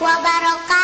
wabarakatuh.